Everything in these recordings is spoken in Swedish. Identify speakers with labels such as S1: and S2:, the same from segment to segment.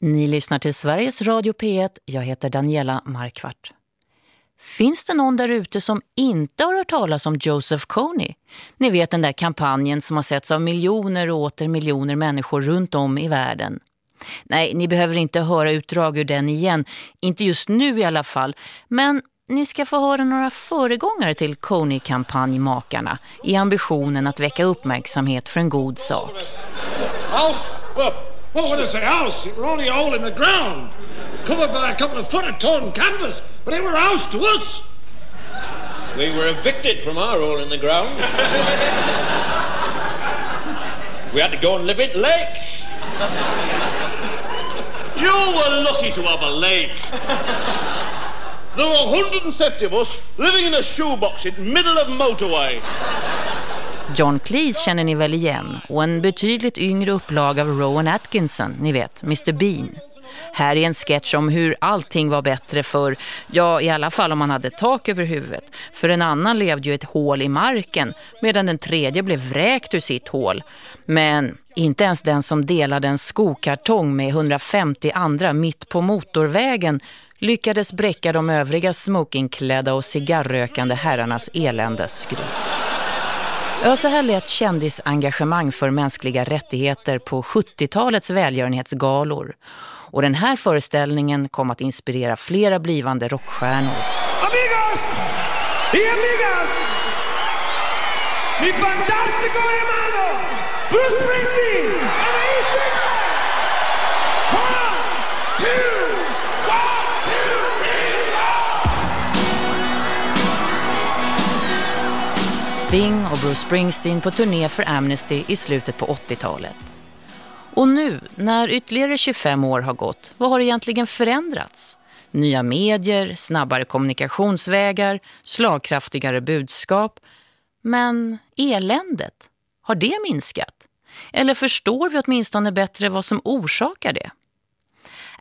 S1: Ni lyssnar till Sveriges Radio P1. Jag heter Daniela Markvart. Finns det någon där ute som inte har hört talas om Joseph Kony? Ni vet den där kampanjen som har setts av miljoner och åter miljoner människor runt om i världen. Nej, ni behöver inte höra utdrag ur den igen. Inte just nu i alla fall. Men ni ska få höra några föregångare till Kony-kampanjmakarna i ambitionen att väcka uppmärksamhet för en god sak.
S2: House? upp! What would I say house? It were only a hole in the ground, covered by a couple of foot of torn canvas, but it were a house to us.
S3: We were evicted from our hole in the ground. we had to go and live in lake.
S2: You were lucky to have a lake. There were 150 of us living in a shoebox in middle of motorway.
S1: John Cleese känner ni väl igen och en betydligt yngre upplag av Rowan Atkinson, ni vet, Mr Bean. Här är en sketch om hur allting var bättre för, ja i alla fall om man hade tak över huvudet. För en annan levde ju ett hål i marken medan den tredje blev vräkt ur sitt hål. Men inte ens den som delade en skokartong med 150 andra mitt på motorvägen lyckades bräcka de övriga smokingklädda och cigarrökande herrarnas eländesskruv. Ja, så här lät kändisengagemang för mänskliga rättigheter på 70-talets välgörenhetsgalor. Och den här föreställningen kom att inspirera flera blivande rockstjärnor.
S4: Amigos y amigas, mi fantastico hermano Bruce Springsteen
S1: Sting och Bruce Springsteen på turné för Amnesty i slutet på 80-talet. Och nu, när ytterligare 25 år har gått, vad har egentligen förändrats? Nya medier, snabbare kommunikationsvägar, slagkraftigare budskap. Men eländet, har det minskat? Eller förstår vi åtminstone bättre vad som orsakar det?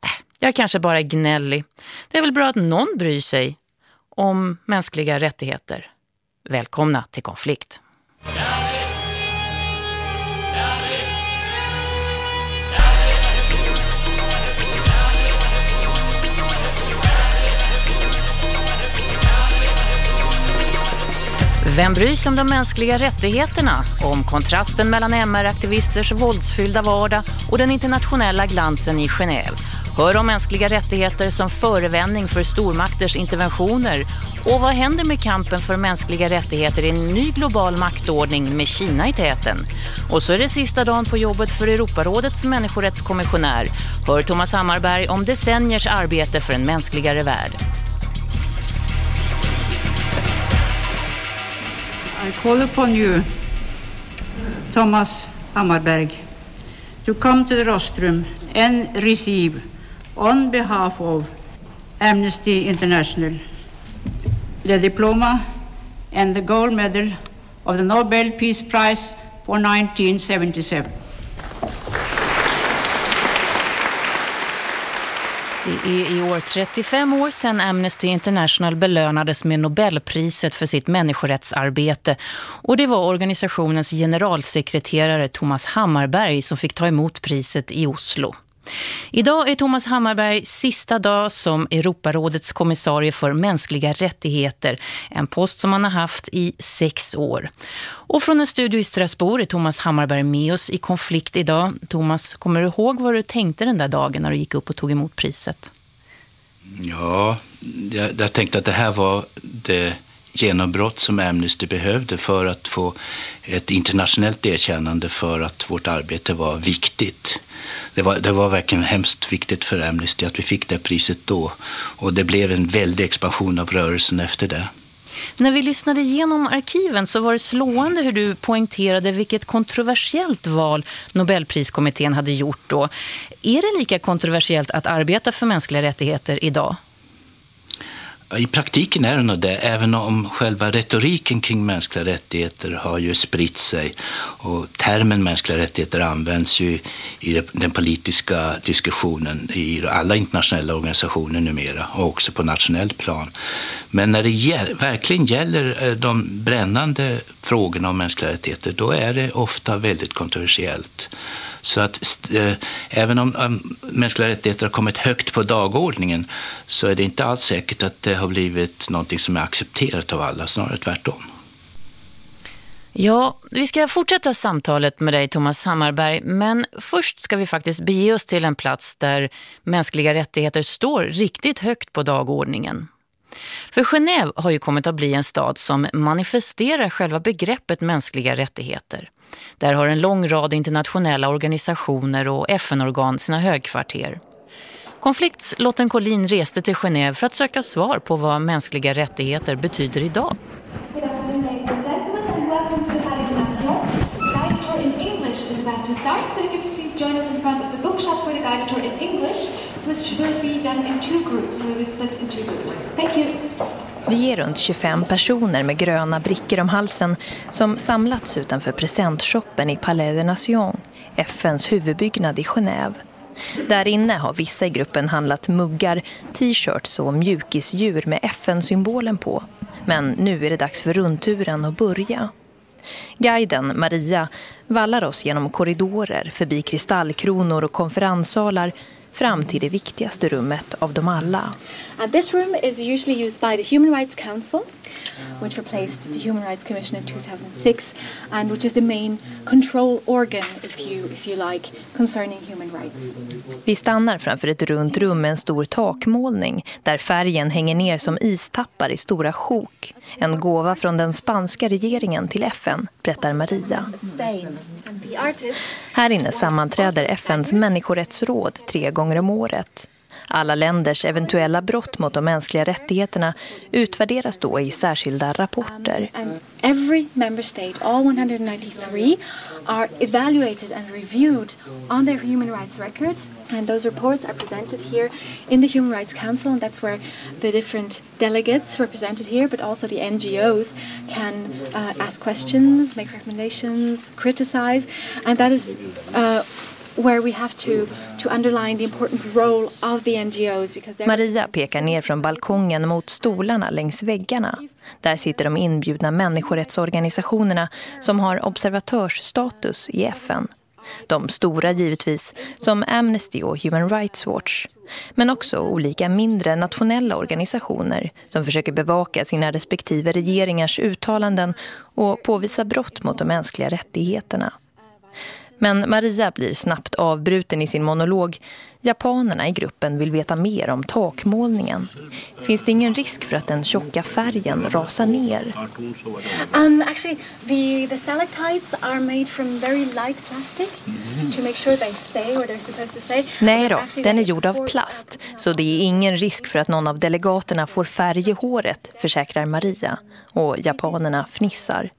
S1: Äh, jag kanske bara är gnällig. Det är väl bra att någon bryr sig om mänskliga rättigheter. Välkomna till konflikt. Vem bryr sig om de mänskliga rättigheterna? Om kontrasten mellan MR-aktivisters våldsfyllda vardag och den internationella glansen i Genève? Hör om mänskliga rättigheter som förevändning för stormakters interventioner. Och vad händer med kampen för mänskliga rättigheter i en ny global maktordning med Kina i täten? Och så är det sista dagen på jobbet för Europarådets människorättskommissionär. Hör Thomas Hammarberg om decenniers arbete för en mänskligare värld.
S5: I call upon you, Thomas Hammarberg, to come to the rostrum and receive, on behalf of Amnesty International, the diploma and the gold medal of the Nobel Peace Prize for 1977.
S1: Det är i år 35 år sedan Amnesty International belönades med Nobelpriset för sitt människorättsarbete. Och det var organisationens generalsekreterare Thomas Hammarberg som fick ta emot priset i Oslo. Idag är Thomas Hammarberg sista dag som Europarådets kommissarie för mänskliga rättigheter. En post som han har haft i sex år. Och från en studio i Strasbourg är Thomas Hammarberg med oss i konflikt idag. Thomas, kommer du ihåg vad du tänkte den där dagen när du gick upp och tog emot priset?
S6: Ja, jag, jag tänkte att det här var det genombrott som Amnesty behövde för att få ett internationellt erkännande för att vårt arbete var viktigt. Det var, det var verkligen hemskt viktigt för Amnesty att vi fick det priset då och det blev en väldig expansion av rörelsen efter det.
S1: När vi lyssnade igenom arkiven så var det slående hur du poängterade vilket kontroversiellt val Nobelpriskommittén hade gjort då. Är det lika kontroversiellt att arbeta för mänskliga rättigheter idag?
S6: I praktiken är det nog det, även om själva retoriken kring mänskliga rättigheter har ju spritt sig. Och termen mänskliga rättigheter används ju i den politiska diskussionen i alla internationella organisationer numera och också på nationellt plan. Men när det gäll, verkligen gäller eh, de brännande frågorna om mänskliga rättigheter då är det ofta väldigt kontroversiellt. Så att eh, även om äh, mänskliga rättigheter har kommit högt på dagordningen så är det inte alls säkert att det har blivit någonting som är accepterat av alla, snarare tvärtom.
S7: Ja, vi ska fortsätta samtalet med dig Thomas Hammarberg men först ska vi faktiskt bege oss till en plats där mänskliga rättigheter står riktigt högt på dagordningen. För Genève har ju kommit att bli en stad som manifesterar själva begreppet mänskliga rättigheter. Där har en lång rad internationella organisationer och FN-organ sina högkvarter. Konflikts Lotten Collin reste till Genève för att söka svar på vad mänskliga rättigheter betyder idag. which will be done in two groups. So we split in two groups. Thank you. Vi är runt 25 personer med gröna brickor om halsen som samlats utanför presentshoppen i Palais de Nation, FNs huvudbyggnad i Genève. Där inne har vissa i gruppen handlat muggar, t-shirts och mjukisdjur med FN-symbolen på. Men nu är det dags för rundturen att börja. Guiden, Maria, vallar oss genom korridorer, förbi kristallkronor och konferenssalar fram till det viktigaste rummet av dem alla.
S8: And this room is usually used by the Human Rights Council, which replaced the Human Rights Commission in 2006, and which is the main control organ, if you, if you like, concerning human rights.
S7: Vi stannar framför ett runt rum med en stor takmålning där färgen hänger ner som istappar i stora sjok. En gåva från den spanska regeringen till FN, berättar Maria. Här inne sammanträder FNs människorättsråd tre gånger om året. Alla länders eventuella brott mot de mänskliga rättigheterna utvärderas då i särskilda rapporter.
S8: Um, and every member state, all 193, are evaluated and reviewed on their human rights records And those reports are presented here in the Human Rights Council. And that's where the different delegates represented here, but also the NGOs, can uh, ask questions, make recommendations, criticize. And that is... Uh,
S7: Maria pekar ner från balkongen mot stolarna längs väggarna. Där sitter de inbjudna människorättsorganisationerna som har observatörsstatus i FN. De stora givetvis, som Amnesty och Human Rights Watch. Men också olika mindre nationella organisationer som försöker bevaka sina respektive regeringars uttalanden och påvisa brott mot de mänskliga rättigheterna. Men Maria blir snabbt avbruten i sin monolog. Japanerna i gruppen vill veta mer om takmålningen. Finns det ingen risk för att den tjocka färgen rasar ner?
S8: Um, actually, the, the stalactites are made from very light plastic to make sure they stay where they're supposed to stay.
S7: Nej då, den är gjord av plast. Så det är ingen risk för att någon av delegaterna får färg i håret, försäkrar Maria. Och japanerna fnissar.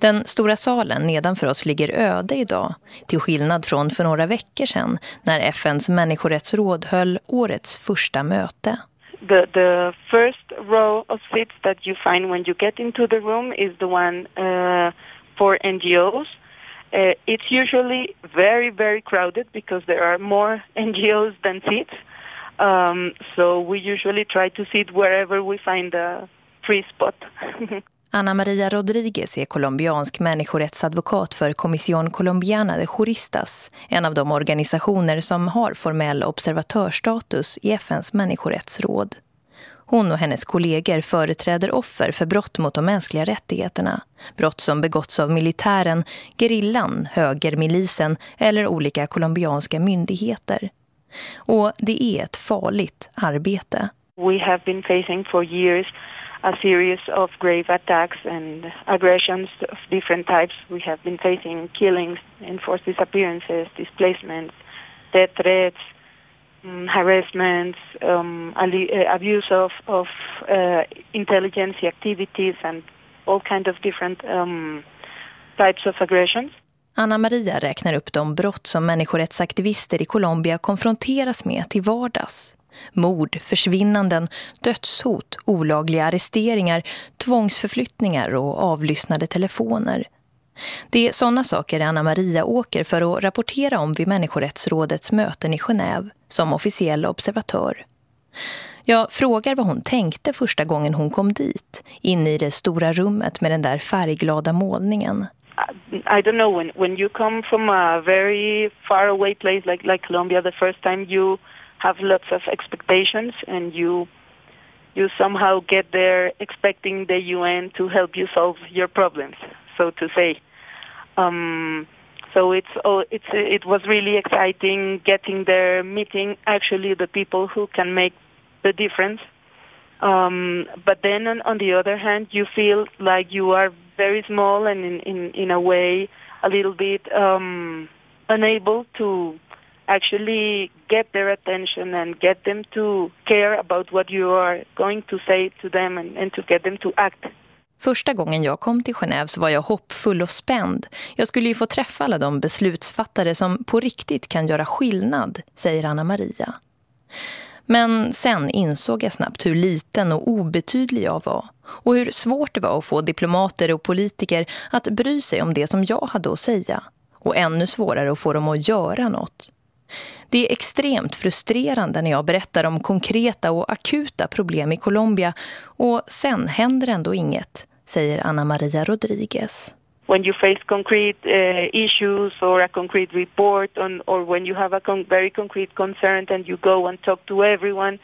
S7: Den stora salen nedanför oss ligger öde idag, till skillnad från för några veckor sedan när FNs människorättsråd höll årets första möte.
S9: The, the first row of seats that you find when you get into the room is the one uh, for NGOs. Uh, it's usually very, very crowded because there are more NGOs than seats. Um, so we usually try to sit wherever we find a free spot.
S7: Anna Maria Rodriguez är colombiansk människorättsadvokat för Comisión Colombiana de Juristas, en av de organisationer som har formell observatörstatus i FNs människorättsråd. Hon och hennes kollegor företräder offer för brott mot de mänskliga rättigheterna. Brott som begåtts av militären, gerillan, högermilisen eller olika colombianska myndigheter. Och det är ett farligt arbete.
S9: We have been facing for years a series of grave attacks and aggressions of different types. We have been facing killings, enforced disappearances, displacements, death threats, um, harassments, um, uh, abuse of, of uh, intelligence activities and all kinds of different um, types of aggressions.
S7: Anna Maria räknar upp de brott som människorättsaktivister i Colombia konfronteras med till vardags. Mord, försvinnanden, dödshot, olagliga arresteringar, tvångsförflyttningar och avlyssnade telefoner. Det är sådana saker Anna Maria åker för att rapportera om vid Människorättsrådets möten i Genève som officiell observatör. Jag frågar vad hon tänkte första gången hon kom dit, in i det stora rummet med den där färgglada målningen.
S9: I don't know when when you come from a very far away place like like Colombia the first time you have lots of expectations and you you somehow get there expecting the UN to help you solve your problems so to say. Um, so it's oh, it's it was really exciting getting there meeting actually the people who can make the difference. Um, but then on, on the other hand you feel like you are very small and in, in, in a way a little bit um, unable to actually get their attention and get them to care about what you are going to say to them and, and to get them to act.
S7: Första gången jag kom till Genève så var jag hoppfull och spänd. Jag skulle ju få träffa alla de beslutsfattare som på riktigt kan göra skillnad, säger Anna Maria. Men sen insåg jag snabbt hur liten och obetydlig jag var och hur svårt det var att få diplomater och politiker att bry sig om det som jag hade att säga och ännu svårare att få dem att göra något. Det är extremt frustrerande när jag berättar om konkreta och akuta problem i Colombia och sen händer ändå inget, säger Anna Maria Rodriguez.
S9: when you face concrete uh, issues or a concrete report on, or when you have a con- very concrete concern and you go and talk to everyone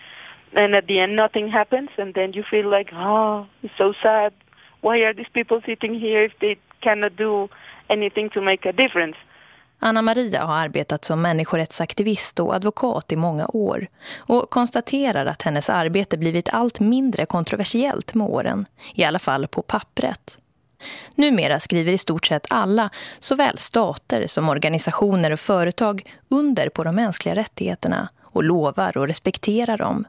S9: and at the end nothing happens and then you feel like oh it's so sad why are these people sitting here if they cannot do anything to make a difference
S7: Anna Maria har arbetat som människorättsaktivist och advokat i många år och konstaterar att hennes arbete blivit allt mindre kontroversiellt med åren, i alla fall på pappret. Numera skriver i stort sett alla, såväl stater som organisationer och företag, under på de mänskliga rättigheterna och lovar och respekterar dem.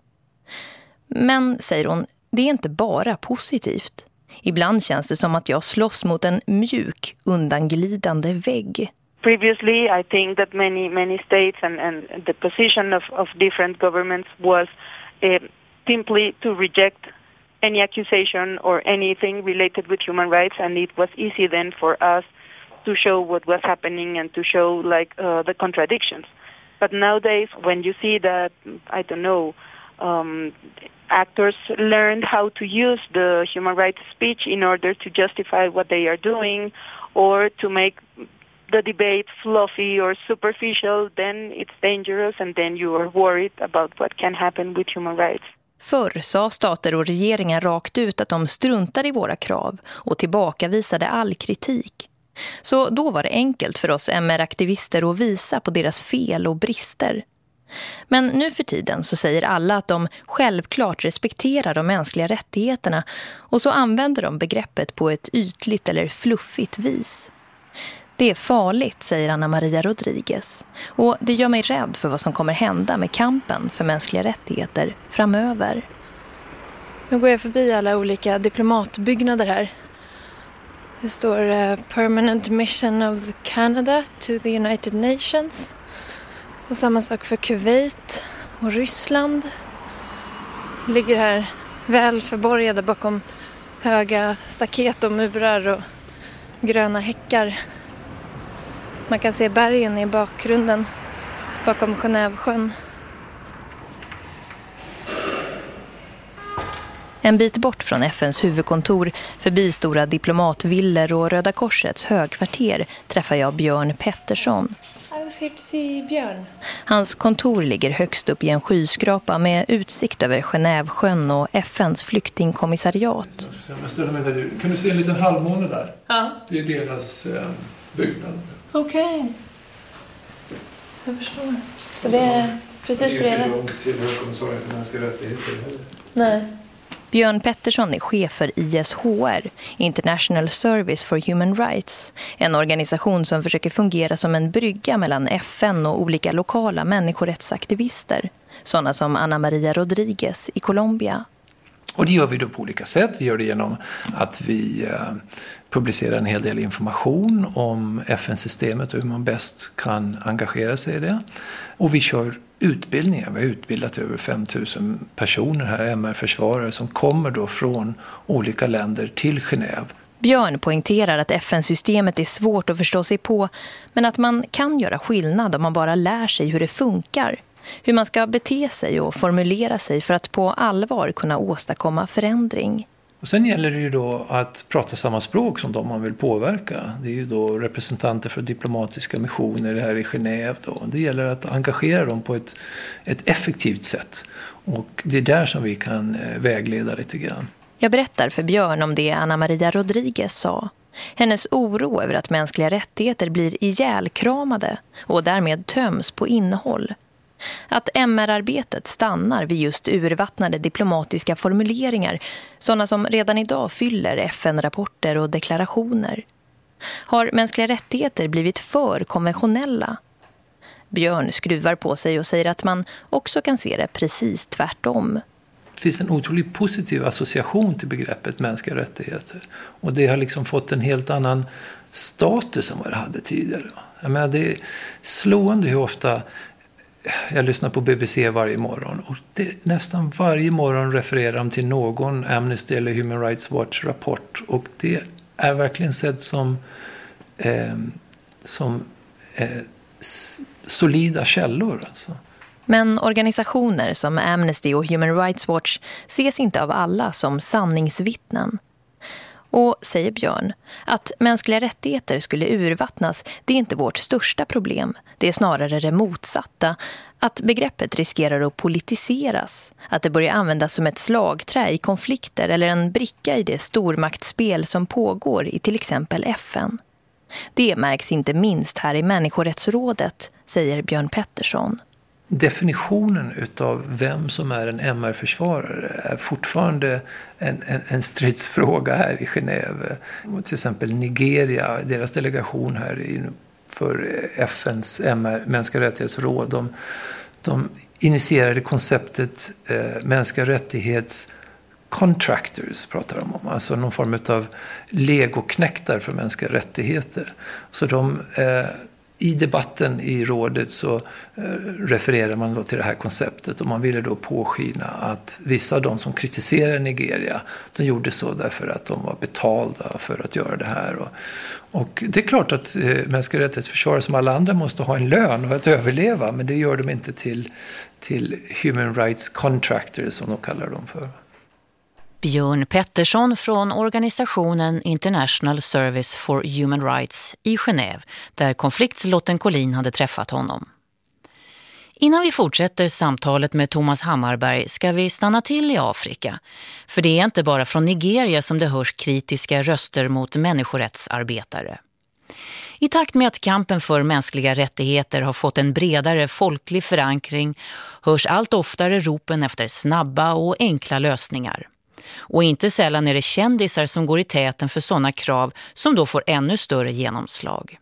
S7: Men, säger hon, det är inte bara positivt. Ibland känns det som att jag slåss mot en mjuk, undanglidande vägg.
S9: Previously, I think that many many states and, and the position of, of different governments was uh, simply to reject any accusation or anything related with human rights, and it was easy then for us to show what was happening and to show like uh, the contradictions. But nowadays, when you see that, I don't know, um, actors learned how to use the human rights speech in order to justify what they are doing or to make the debate fluffy or superficial, then it's dangerous and then you are worried about what can happen with human rights.
S7: Förr sa stater och regeringar rakt ut att de struntar i våra krav och tillbakavisade all kritik. Så då var det enkelt för oss MR-aktivister att visa på deras fel och brister. Men nu för tiden så säger alla att de självklart respekterar de mänskliga rättigheterna och så använder de begreppet på ett ytligt eller fluffigt vis. Det är farligt, säger Anna Maria Rodriguez. Och det gör mig rädd för vad som kommer hända med kampen för mänskliga rättigheter framöver.
S10: Nu går jag förbi alla olika diplomatbyggnader här. Det står uh, Permanent Mission of Canada to the United Nations. Och samma sak för Kuwait och Ryssland. Ligger här väl förborgade bakom höga staket och murar och gröna häckar. Man kan se bergen i bakgrunden bakom Genèvesjön.
S7: En bit bort från FNs huvudkontor, förbi stora diplomatviller och Röda Korsets högkvarter, träffar jag Björn Pettersson.
S10: I was here to see Björn.
S7: Hans kontor ligger högst upp i en skyskrapa med utsikt över Genèvesjön och FNs flyktingkommissariat.
S11: Kan du se en liten halvmåne där?
S10: Ja.
S11: Det är deras eh, byggnad.
S10: Okej. Okay. Jag förstår. Så det är precis bredvid?
S11: Det är inte långt till högkommissarien för mänskliga rättigheter heller.
S10: Nej.
S7: Björn Pettersson är chef för ISHR, International Service for Human Rights, en organisation som försöker fungera som en brygga mellan FN och olika lokala människorättsaktivister, sådana som Anna Maria Rodriguez i Colombia.
S11: Och det gör vi då på olika sätt. Vi gör det genom att vi eh, publicerar en hel del information om FN-systemet och hur man bäst kan engagera sig i det. Och vi kör utbildningar. Vi har utbildat över 5000 personer här, MR-försvarare, som kommer då från olika länder till Genève.
S7: Björn poängterar att FN-systemet är svårt att förstå sig på, men att man kan göra skillnad om man bara lär sig hur det funkar. Hur man ska bete sig och formulera sig för att på allvar kunna åstadkomma förändring.
S11: Och sen gäller det ju då att prata samma språk som de man vill påverka. Det är ju då representanter för diplomatiska missioner här i Genève. Då. Det gäller att engagera dem på ett, ett effektivt sätt. Och det är där som vi kan eh, vägleda lite grann.
S7: Jag berättar för Björn om det Anna Maria Rodriguez sa. Hennes oro över att mänskliga rättigheter blir ihjälkramade och därmed töms på innehåll. Att MR-arbetet stannar vid just urvattnade diplomatiska formuleringar, sådana som redan idag fyller FN-rapporter och deklarationer. Har mänskliga rättigheter blivit för konventionella? Björn skruvar på sig och säger att man också kan se det precis tvärtom.
S11: Det finns en otroligt positiv association till begreppet mänskliga rättigheter. Och det har liksom fått en helt annan status än vad det hade tidigare. Jag menar, det är slående hur ofta jag lyssnar på BBC varje morgon. Och det, nästan varje morgon refererar de till någon Amnesty eller Human Rights Watch rapport. Och det är verkligen sett ehm, som, eh, som eh, solida källor. Alltså.
S7: Men organisationer som Amnesty och Human Rights Watch ses inte av alla som sanningsvittnen. Och, säger Björn, att mänskliga rättigheter skulle urvattnas det är inte vårt största problem. Det är snarare det motsatta. Att begreppet riskerar att politiseras. Att det börjar användas som ett slagträ i konflikter eller en bricka i det stormaktsspel som pågår i till exempel FN. Det märks inte minst här i Människorättsrådet, säger Björn Pettersson
S11: definitionen utav vem som är en MR-försvarare är fortfarande en, en, en, stridsfråga här i Genève. Till exempel Nigeria, deras delegation här för FNs MR, mänskliga rättighetsråd, de, de initierade konceptet eh, mänskliga rättighets contractors pratar de om. Alltså någon form av legoknäktar för mänskliga rättigheter. Så de eh, i debatten i rådet så eh, refererar man då till det här konceptet och man ville då påskina att vissa av de som kritiserar Nigeria de gjorde så därför att de var betalda för att göra det här. Och, och det är klart att eh, mänskliga rättighetsförsvarare som alla andra måste ha en lön och att överleva men det gör de inte till, till human rights contractors som de kallar dem för.
S1: Björn Pettersson från organisationen International Service for Human Rights i Genève där konfliktslotten Collin hade träffat honom. Innan vi fortsätter samtalet med Thomas Hammarberg ska vi stanna till i Afrika. För det är inte bara från Nigeria som det hörs kritiska röster mot människorättsarbetare. I takt med att kampen för mänskliga rättigheter har fått en bredare folklig förankring hörs allt oftare ropen efter snabba och enkla lösningar. Och inte sällan är det kändisar som går i täten för sådana krav som då får ännu större genomslag.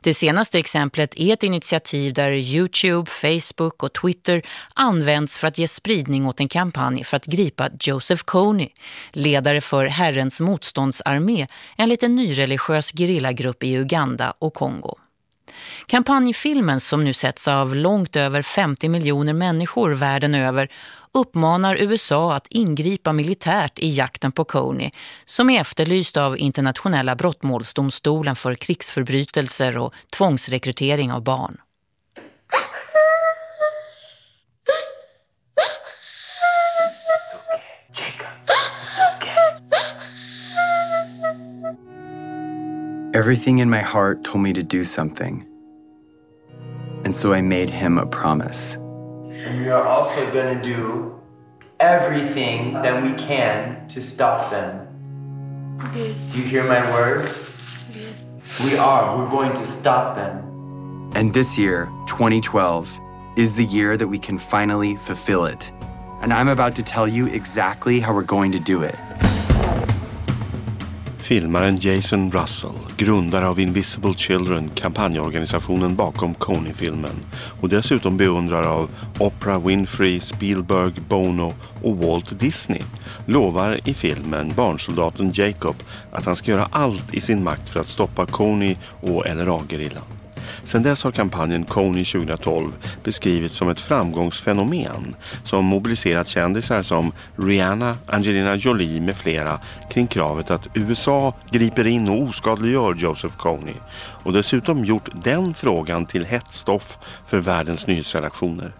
S1: Det senaste exemplet är ett initiativ där Youtube, Facebook och Twitter används för att ge spridning åt en kampanj för att gripa Joseph Kony, ledare för Herrens motståndsarmé, en liten nyreligiös gerillagrupp i Uganda och Kongo. Kampanjfilmen som nu sätts av långt över 50 miljoner människor världen över uppmanar USA att ingripa militärt i jakten på Kony som är efterlyst av internationella brottmålsdomstolen för krigsförbrytelser och tvångsrekrytering av barn.
S12: Everything in my heart told me to do something. And so I made him a promise.
S13: And we are also going to do everything that we can to stop them. Do you hear my words? We are. We're going to stop them.
S12: And this year, 2012, is the year that we can finally fulfill it. And I'm about to tell you exactly how we're going to do it.
S14: Filmaren Jason Russell, grundare av Invisible Children, kampanjorganisationen bakom Coney-filmen och dessutom beundrare av Oprah Winfrey, Spielberg, Bono och Walt Disney, lovar i filmen barnsoldaten Jacob att han ska göra allt i sin makt för att stoppa Coney och LRA-gerillan. Sedan dess har kampanjen Kony 2012 beskrivits som ett framgångsfenomen som mobiliserat kändisar som Rihanna, Angelina Jolie med flera kring kravet att USA griper in och oskadliggör Joseph Kony och dessutom gjort den frågan till hetsstoff för världens nyhetsredaktioner.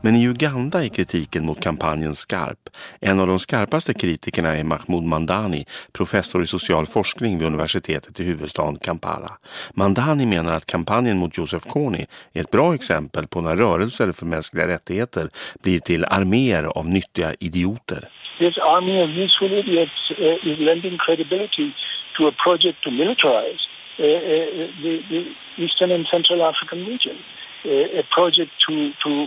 S14: Men i Uganda är kritiken mot kampanjen skarp. En av de skarpaste kritikerna är Mahmoud Mandani, professor i social forskning vid universitetet i huvudstaden Kampala. Mandani menar att kampanjen mot Joseph Kony är ett bra exempel på när rörelser för mänskliga rättigheter blir till arméer av nyttiga idioter.
S15: This army of useful idiots uh, is lending credibility to a project to militarize the, the Eastern and Central African region. Uh, a project to, to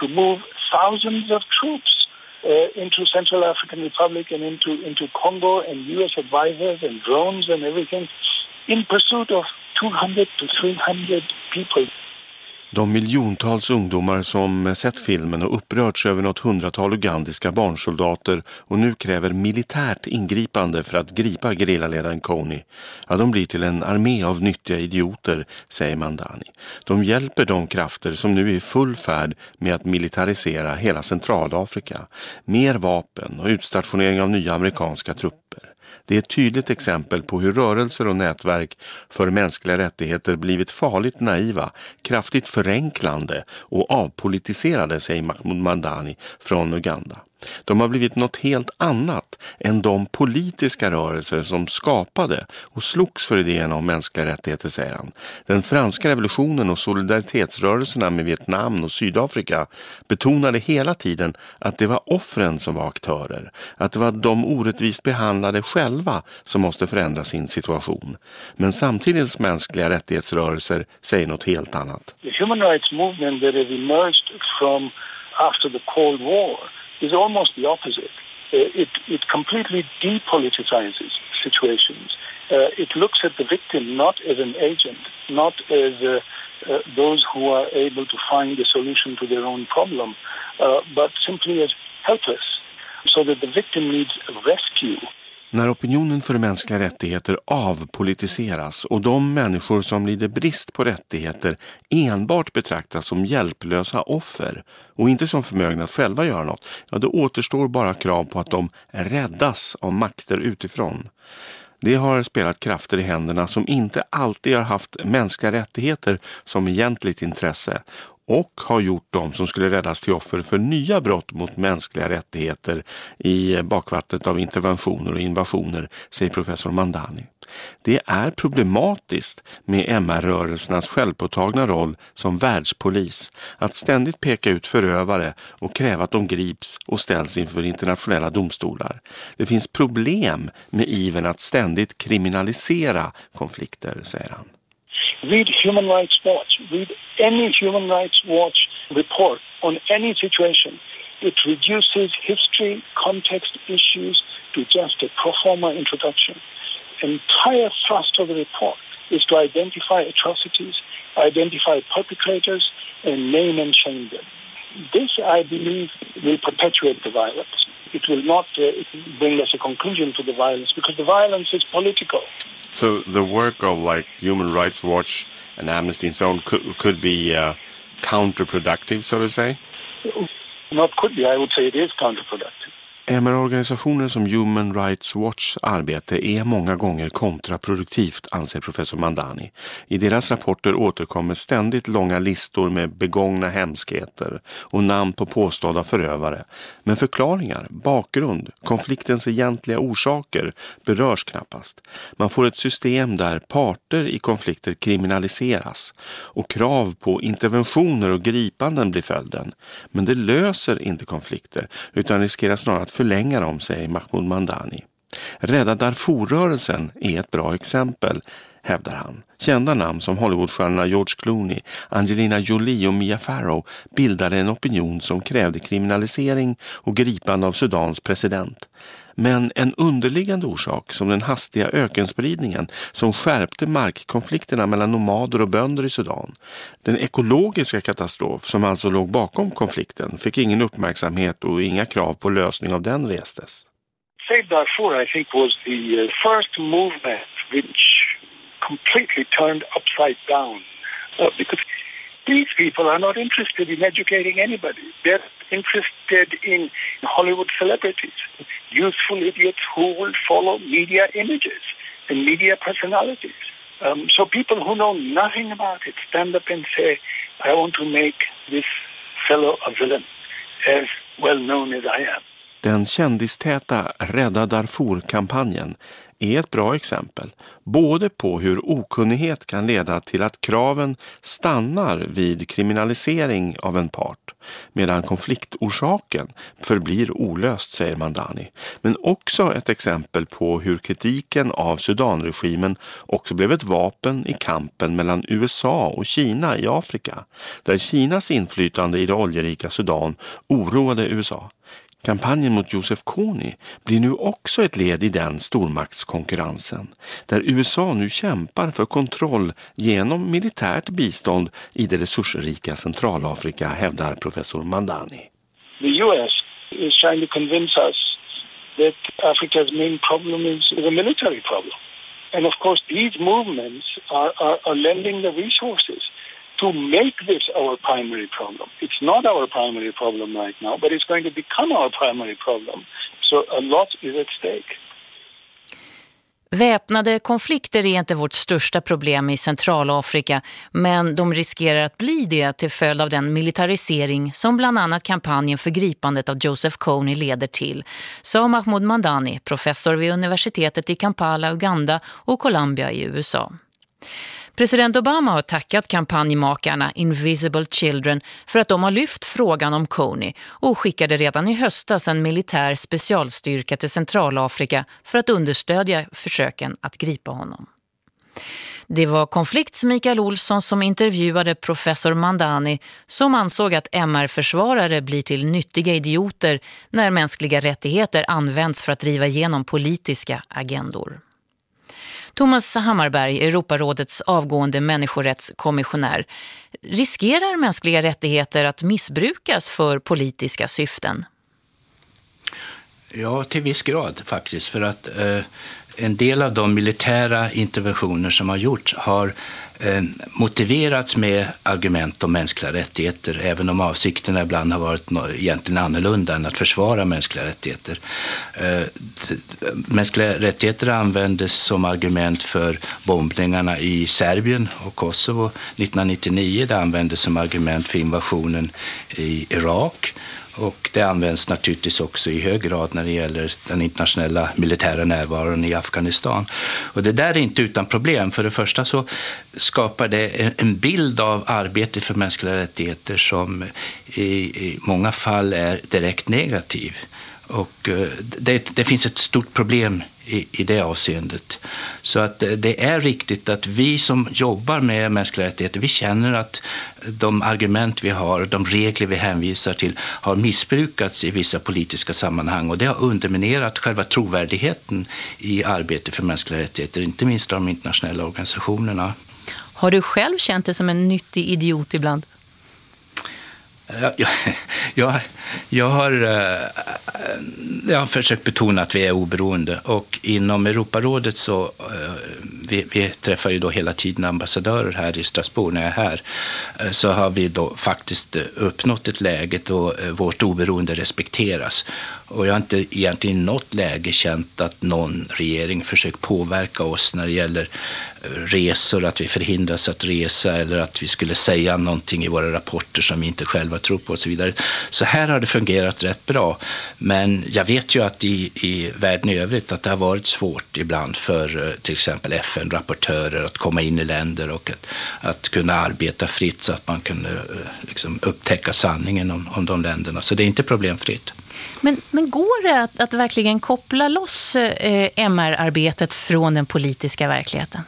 S15: to move thousands of troops uh, into Central African Republic and into, into Congo and U.S. advisors and drones and everything in pursuit of 200 to 300 people.
S14: De miljontals ungdomar som sett filmen och upprörts över något hundratal ugandiska barnsoldater och nu kräver militärt ingripande för att gripa gerillaledaren Kony. Ja, de blir till en armé av nyttiga idioter, säger Mandani. De hjälper de krafter som nu är i full färd med att militarisera hela Centralafrika. Mer vapen och utstationering av nya amerikanska trupper. Det är ett tydligt exempel på hur rörelser och nätverk för mänskliga rättigheter blivit farligt naiva, kraftigt förenklande och avpolitiserade, säger Mahmoud Mandani från Uganda. De har blivit något helt annat än de politiska rörelser som skapade och slogs för idéerna om mänskliga rättigheter, säger han. Den franska revolutionen och solidaritetsrörelserna med Vietnam och Sydafrika betonade hela tiden att det var offren som var aktörer, att det var de orättvist behandlade själva som måste förändra sin situation. Men samtidigt mänskliga rättighetsrörelser säger något helt annat.
S15: The human rights movement that has emerged from after the Cold War is almost the opposite. Uh, it, it completely depoliticizes situations. Uh, it looks at the victim not as an agent, not as uh, uh those who are able to find a solution to their own problem, uh, but simply as helpless, so that the victim needs rescue.
S14: När opinionen för mänskliga rättigheter avpolitiseras och de människor som lider brist på rättigheter enbart betraktas som hjälplösa offer och inte som förmögna att själva göra något, ja då återstår bara krav på att de räddas av makter utifrån. Det har spelat krafter i händerna som inte alltid har haft mänskliga rättigheter som egentligt intresse och har gjort dem som skulle räddas till offer för nya brott mot mänskliga rättigheter i bakvattnet av interventioner och invasioner, säger professor Mandani. Det är problematiskt med MR-rörelsernas självpåtagna roll som världspolis att ständigt peka ut förövare och kräva att de grips och ställs inför internationella domstolar. Det finns problem med iven att ständigt kriminalisera konflikter, säger han.
S15: Read Human Rights Watch. Read any Human Rights Watch report on any situation. It reduces history, context, issues to just a pro forma introduction. Entire thrust of the report is to identify atrocities, identify perpetrators, and name and shame them. This, I believe, will perpetuate the violence. It will not uh, bring us a conclusion to the violence because the violence is political.
S14: So the work of like Human Rights Watch and Amnesty and so on could, could be uh, counterproductive, so to say?
S15: Not could be. I would say it is counterproductive.
S14: MR-organisationer som Human Rights Watch arbete är många gånger kontraproduktivt, anser professor Mandani. I deras rapporter återkommer ständigt långa listor med begångna hemskheter och namn på påstådda förövare. Men förklaringar, bakgrund, konfliktens egentliga orsaker berörs knappast. Man får ett system där parter i konflikter kriminaliseras och krav på interventioner och gripanden blir följden. Men det löser inte konflikter utan riskerar snarare att förlänga dem, säger Mahmoud Mandani. Rädda Darfur-rörelsen är ett bra exempel, hävdar han. Kända namn som Hollywoodstjärnorna George Clooney, Angelina Jolie och Mia Farrow bildade en opinion som krävde kriminalisering och gripande av Sudans president. Men en underliggande orsak som den hastiga ökenspridningen som skärpte markkonflikterna mellan nomader och bönder i Sudan. Den ekologiska katastrof som alltså låg bakom konflikten fick ingen uppmärksamhet och inga krav på lösning av den restes.
S15: Save Darfur I think was the uh, first movement which completely turned upside down uh, because these people are not interested in educating anybody. They're interested in Hollywood celebrities, useful idiots who will follow media images and media personalities. Um, so people who know nothing about it stand up and say, I want to make this fellow a villain, as well known as I am.
S14: Den kändistäta Rädda Darfur-kampanjen är ett bra exempel, både på hur okunnighet kan leda till att kraven stannar vid kriminalisering av en part, medan konfliktorsaken förblir olöst, säger Mandani. Men också ett exempel på hur kritiken av Sudanregimen också blev ett vapen i kampen mellan USA och Kina i Afrika, där Kinas inflytande i det oljerika Sudan oroade USA. Kampanjen mot Josef Kony blir nu också ett led i den stormaktskonkurrensen, där USA nu kämpar för kontroll genom militärt bistånd i det resursrika Centralafrika, hävdar professor Mandani.
S15: The US is trying to convince us that Africa's main problem is, a military problem. And of course these movements are, are, are lending the resources to make this our primary problem. It's not our primary problem right now, but it's going to become our primary problem. So a lot is at stake.
S1: Väpnade konflikter är inte vårt största problem i Centralafrika men de riskerar att bli det till följd av den militarisering som bland annat kampanjen för gripandet av Joseph Kony leder till, sa Mahmoud Mandani, professor vid universitetet i Kampala, Uganda och Columbia i USA. President Obama har tackat kampanjmakarna Invisible Children för att de har lyft frågan om Kony och skickade redan i höstas en militär specialstyrka till Centralafrika för att understödja försöken att gripa honom. Det var konflikts Mikael Olsson som intervjuade professor Mandani som ansåg att MR-försvarare blir till nyttiga idioter när mänskliga rättigheter används för att driva igenom politiska agendor. Thomas Hammarberg, Europarådets avgående människorättskommissionär. Riskerar mänskliga rättigheter att missbrukas för politiska syften?
S6: Ja, till viss grad faktiskt. För att eh, en del av de militära interventioner som har gjorts har Eh, motiverats med argument om mänskliga rättigheter även om avsikterna ibland har varit egentligen annorlunda än att försvara mänskliga rättigheter. Eh, mänskliga rättigheter användes som argument för bombningarna i Serbien och Kosovo 1999. Det användes som argument för invasionen i Irak och det används naturligtvis också i hög grad när det gäller den internationella militära närvaron i Afghanistan. Och det där är inte utan problem. För det första så skapar det en bild av arbete för mänskliga rättigheter som i många fall är direkt negativ. Och eh, det, det, finns ett stort problem i, i det avseendet. Så att eh, det är riktigt att vi som jobbar med mänskliga rättigheter, vi känner att de argument vi har, de regler vi hänvisar till har missbrukats i vissa politiska sammanhang och det har underminerat själva trovärdigheten i arbetet för mänskliga rättigheter, inte minst de internationella organisationerna.
S1: Har du själv känt dig som en nyttig idiot ibland?
S6: Eh, jag, jag, jag, har, eh, eh, jag har försökt betona att vi är oberoende och inom Europarådet så vi, vi träffar ju då hela tiden ambassadörer här i Strasbourg när jag är här. Så har vi då faktiskt uppnått ett läge då vårt oberoende respekteras. Och jag har inte egentligen i något läge känt att någon regering försökt påverka oss när det gäller resor, att vi förhindras att resa eller att vi skulle säga någonting i våra rapporter som vi inte själva tror på och så vidare. Så här har det fungerat rätt bra. Men jag vet ju att i, i världen i övrigt att det har varit svårt ibland för eh, till exempel FN-rapportörer att komma in i länder och att, att kunna arbeta fritt så att man kunde eh, liksom, upptäcka sanningen om, om de länderna. Så det är inte problemfritt.
S1: Men, men går det att, att verkligen koppla loss eh, MR-arbetet från den politiska verkligheten?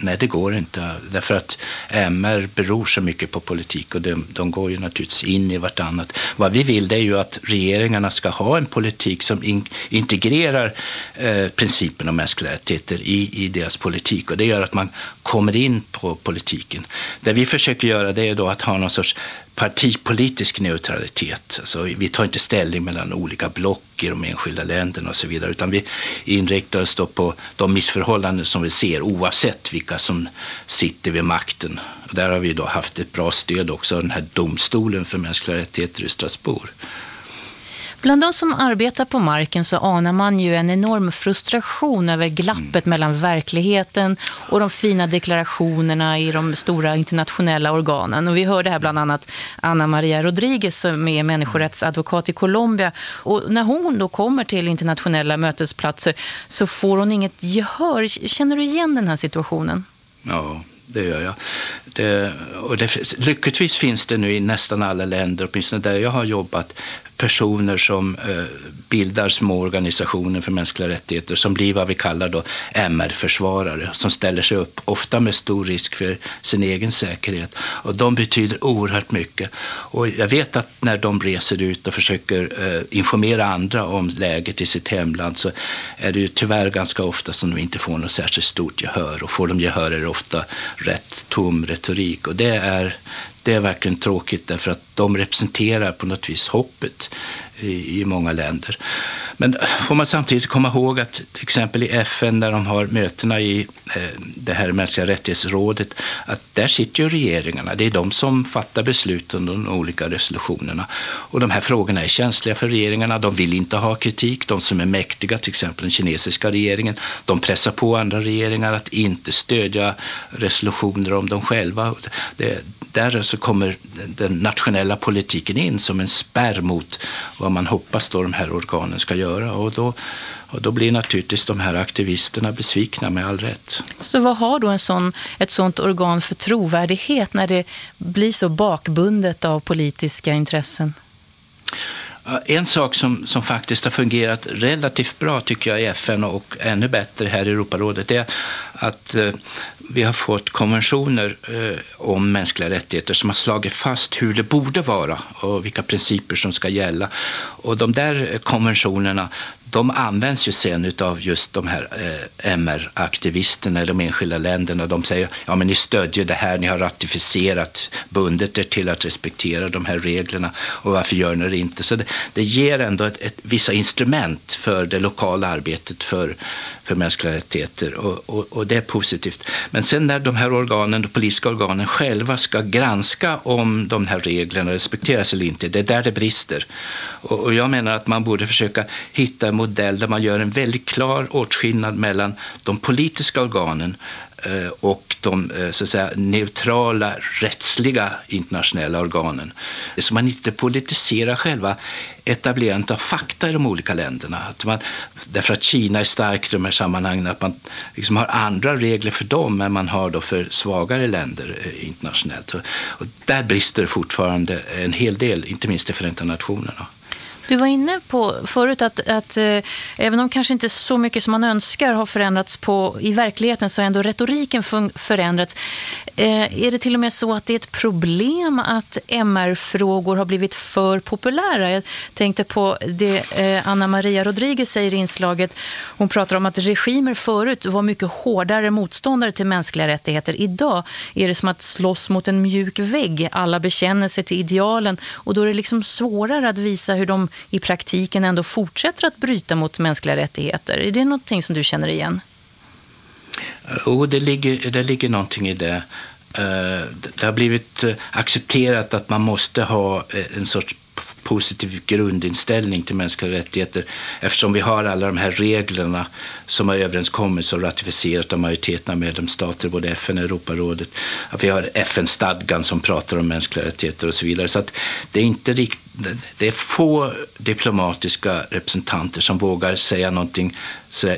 S6: Nej, det går inte. Därför att MR beror så mycket på politik och de, de går ju naturligtvis in i vartannat. Vad vi vill det är ju att regeringarna ska ha en politik som in, integrerar eh, principen om mänskliga rättigheter i, i deras politik och det gör att man kommer in på politiken. Det vi försöker göra det är då att ha någon sorts partipolitisk neutralitet. Alltså, vi tar inte ställning mellan olika block i de enskilda länderna och så vidare utan vi inriktar oss då på de missförhållanden som vi ser oavsett vilka som sitter vid makten. Och där har vi då haft ett bra stöd också av den här domstolen för mänskliga rättigheter i Strasbourg.
S1: Bland de som arbetar på marken så anar man ju en enorm frustration över glappet mm. mellan verkligheten och de fina deklarationerna i de stora internationella organen. Och vi hörde här bland annat Anna Maria Rodriguez som är människorättsadvokat i Colombia. Och när hon då kommer till internationella mötesplatser så får hon inget gehör. Känner du igen den här situationen?
S6: Ja, det gör jag. Det, och det, lyckligtvis finns det nu i nästan alla länder, åtminstone där jag har jobbat, personer som eh, bildar små organisationer för mänskliga rättigheter som blir vad vi kallar då MR-försvarare som ställer sig upp, ofta med stor risk för sin egen säkerhet. Och de betyder oerhört mycket. Och jag vet att när de reser ut och försöker eh, informera andra om läget i sitt hemland så är det ju tyvärr ganska ofta som de inte får något särskilt stort gehör. Och får de gehör är det ofta rätt tom retorik. Och det är, det är verkligen tråkigt därför att de representerar på något vis hoppet i, i många länder. Men får man samtidigt komma ihåg att till exempel i FN när de har mötena i eh, det här mänskliga rättighetsrådet att där sitter ju regeringarna. Det är de som fattar besluten om de olika resolutionerna. Och de här frågorna är känsliga för regeringarna. De vill inte ha kritik. De som är mäktiga, till exempel den kinesiska regeringen, de pressar på andra regeringar att inte stödja resolutioner om dem själva. Det, där så kommer den nationella politiken in som en spärr mot vad vad man hoppas då de här organen ska göra. Och då, och då blir naturligtvis de här aktivisterna besvikna med all rätt.
S1: Så vad har då en sån, ett sånt organ för trovärdighet när det blir så bakbundet av politiska intressen?
S6: En sak som, som faktiskt har fungerat relativt bra tycker jag i FN och ännu bättre här i Europarådet är att eh, vi har fått konventioner eh, om mänskliga rättigheter som har slagit fast hur det borde vara och vilka principer som ska gälla. Och de där eh, konventionerna de används ju sen av just de här eh, MR-aktivisterna i de enskilda länderna. De säger, ja men ni stödjer det här, ni har ratificerat, bundet er till att respektera de här reglerna och varför gör ni det inte? Så det, det ger ändå ett, ett, vissa instrument för det lokala arbetet för, för mänskliga rättigheter och, och, och, det är positivt. Men sen när de här organen, de politiska organen själva ska granska om de här reglerna respekteras eller inte, det är där det brister. Och, och jag menar att man borde försöka hitta modell där man gör en väldigt klar åtskillnad mellan de politiska organen eh, och de eh, så att säga, neutrala rättsliga internationella organen. Så man inte politiserar själva etablerandet av fakta i de olika länderna. Att man, därför att Kina är starkt i de här sammanhangen, att man liksom har andra regler för dem än man har då för svagare länder eh, internationellt. Och där brister det fortfarande en hel del, inte minst i Förenta Nationerna.
S1: Du var inne på förut att, att eh, även om kanske inte så mycket som man önskar har förändrats på, i verkligheten så har ändå retoriken förändrats. Eh, är det till och med så att det är ett problem att MR-frågor har blivit för populära? Jag tänkte på det eh, Anna Maria Rodriguez säger i inslaget. Hon pratar om att regimer förut var mycket hårdare motståndare till mänskliga rättigheter. Idag är det som att slåss mot en mjuk vägg. Alla bekänner sig till idealen och då är det liksom svårare att visa hur de i praktiken ändå fortsätter att bryta mot mänskliga rättigheter. Är det någonting som du känner igen?
S6: Jo, det ligger, det ligger någonting i det. Eh, det har blivit eh, accepterat att man måste ha eh, en sorts positiv grundinställning till mänskliga rättigheter eftersom vi har alla de här reglerna som har överenskommits och ratificerat av majoriteten av medlemsstater, både FN och Europarådet. Att vi har FN-stadgan som pratar om mänskliga rättigheter och så vidare. Så att det är inte riktigt det är få diplomatiska representanter som vågar säga någonting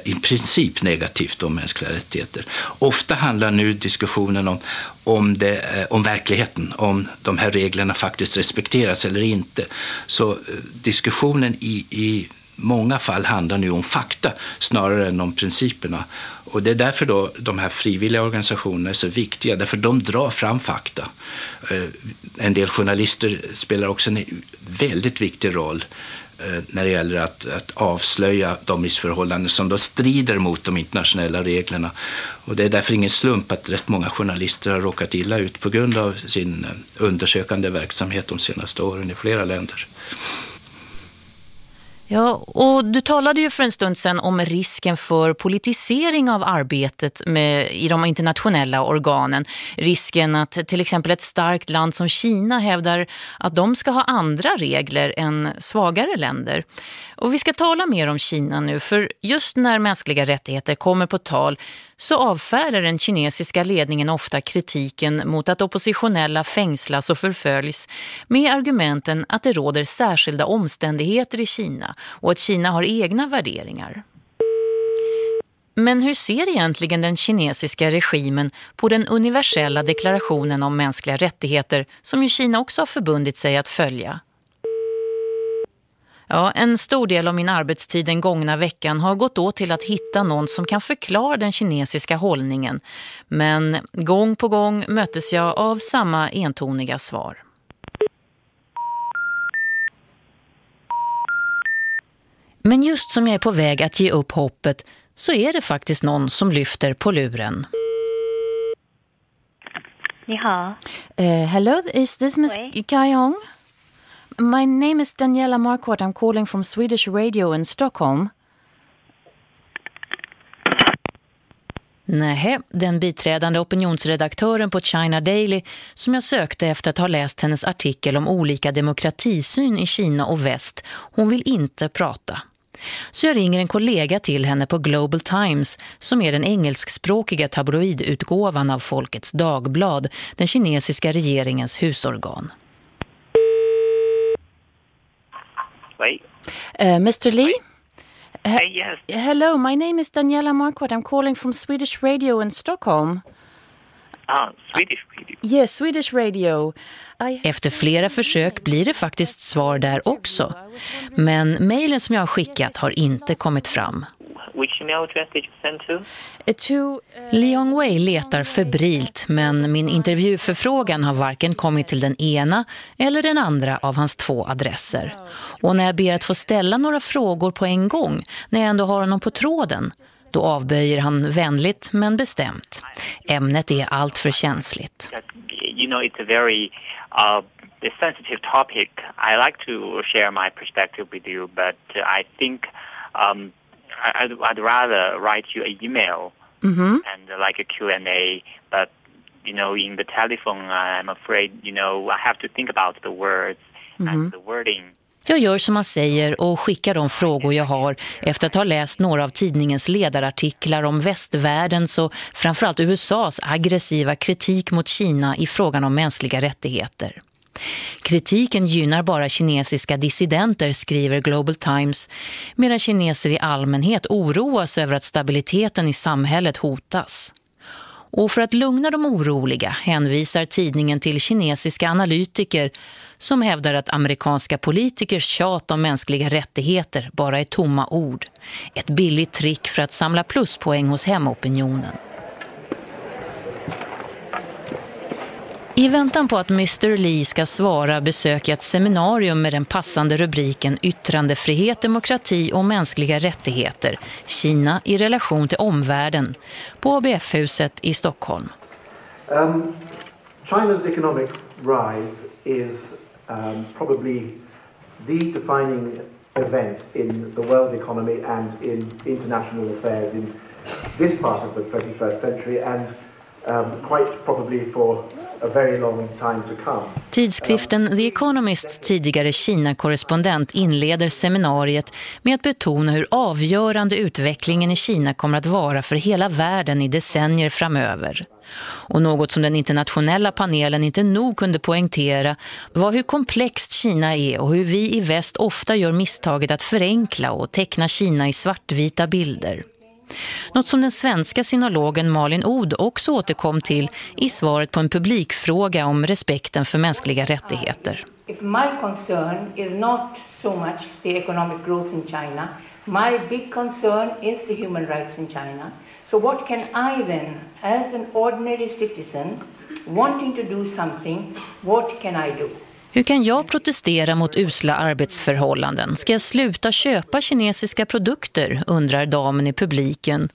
S6: i princip negativt om mänskliga rättigheter. Ofta handlar nu diskussionen om, om, det, eh, om verkligheten, om de här reglerna faktiskt respekteras eller inte. Så eh, diskussionen i, i många fall handlar nu om fakta snarare än om principerna. Och det är därför då de här frivilliga organisationerna är så viktiga, därför de drar fram fakta. Eh, en del journalister spelar också en väldigt viktig roll eh, när det gäller att, att avslöja de missförhållanden som då strider mot de internationella reglerna. Och det är därför ingen slump att rätt många journalister har råkat illa ut på grund av sin eh, undersökande verksamhet de senaste åren i flera länder.
S1: Ja, och du talade ju för en stund sedan om risken för politisering av arbetet med, i de internationella organen. Risken att till exempel ett starkt land som Kina hävdar att de ska ha andra regler än svagare länder. Och vi ska tala mer om Kina nu, för just när mänskliga rättigheter kommer på tal så avfärdar den kinesiska ledningen ofta kritiken mot att oppositionella fängslas och förföljs med argumenten att det råder särskilda omständigheter i Kina och att Kina har egna värderingar. Men hur ser egentligen den kinesiska regimen på den universella deklarationen om mänskliga rättigheter som ju Kina också har förbundit sig att följa? Ja, en stor del av min arbetstid den gångna veckan har gått åt till att hitta någon som kan förklara den kinesiska hållningen. Men gång på gång möttes jag av samma entoniga svar. Men just som jag är på väg att ge upp hoppet så är det faktiskt någon som lyfter på luren.
S16: Ni.
S1: Uh, hello, is this Miss Kai Hong? My name is Daniela Marquardt. I'm calling from Swedish Radio in Stockholm. Nähe, den biträdande opinionsredaktören på China Daily som jag sökte efter att ha läst hennes artikel om olika demokratisyn i Kina och väst. Hon vill inte prata. Så jag ringer en kollega till henne på Global Times som är den engelskspråkiga tabloidutgåvan av Folkets Dagblad, den kinesiska regeringens husorgan.
S16: Wait.
S1: Uh, Mr. Lee?
S16: Uh, yes.
S1: Hello, my name is Daniela Marquardt. I'm calling from Swedish Radio in Stockholm.
S16: Ah, Swedish Radio.
S1: Yes, Swedish Radio. I... Efter flera försök blir det faktiskt svar där också. Men mejlen som jag har skickat har inte kommit fram.
S16: Send to?
S1: to Leon Wei letar febrilt men min intervjuförfrågan har varken kommit till den ena eller den andra av hans två adresser. Och när jag ber att få ställa några frågor på en gång när jag ändå har honom på tråden då avböjer han vänligt men bestämt. Ämnet är allt för känsligt.
S16: You know, it's a very uh, sensitive topic. I like to share my perspective with you, but I think um, I'd, I'd rather write you an email
S1: mm-hmm.
S16: and uh, like a Q&A, but you know, in the telephone, I'm afraid, you know, I have to think about the words mm-hmm. and the wording.
S1: Jag gör som man säger och skickar de frågor jag har efter att ha läst några av tidningens ledarartiklar om västvärldens och framförallt USAs aggressiva kritik mot Kina i frågan om mänskliga rättigheter. Kritiken gynnar bara kinesiska dissidenter, skriver Global Times, medan kineser i allmänhet oroas över att stabiliteten i samhället hotas. Och för att lugna de oroliga hänvisar tidningen till kinesiska analytiker som hävdar att amerikanska politikers tjat om mänskliga rättigheter bara är tomma ord. Ett billigt trick för att samla pluspoäng hos hemopinionen. I väntan på att Mr. Lee ska svara besöker jag ett seminarium med den passande rubriken Yttrandefrihet, demokrati och mänskliga rättigheter. Kina i relation till omvärlden på ABF-huset i Stockholm.
S17: Um, China's economic rise is um, probably the defining event in the world economy and in international affairs in this part of the 21st century and um, quite probably for
S1: Tidskriften The Economists tidigare Kina-korrespondent inleder seminariet med att betona hur avgörande utvecklingen i Kina kommer att vara för hela världen i decennier framöver. Och något som den internationella panelen inte nog kunde poängtera var hur komplext Kina är och hur vi i väst ofta gör misstaget att förenkla och teckna Kina i svartvita bilder. Något som den svenska sinologen Malin Od också återkom till i svaret på en publikfråga om respekten för mänskliga rättigheter.
S18: If my concern is not so much the economic growth in China, my big concern is the human rights in China. So what can I then, as an ordinary citizen, wanting to do something, what can I do?
S1: Hur kan jag protestera mot usla arbetsförhållanden? Ska jag sluta köpa kinesiska produkter? undrar damen i publiken.